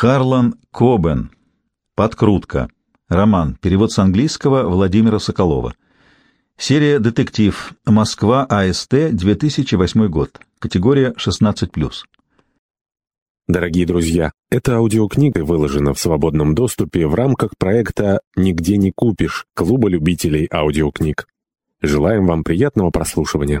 Харлан Кобен. Подкрутка. Роман. Перевод с английского Владимира Соколова. Серия «Детектив». Москва. АСТ. 2008 год. Категория 16+. Дорогие друзья, эта аудиокнига выложена в свободном доступе в рамках проекта «Нигде не купишь» Клуба любителей аудиокниг. Желаем вам приятного прослушивания.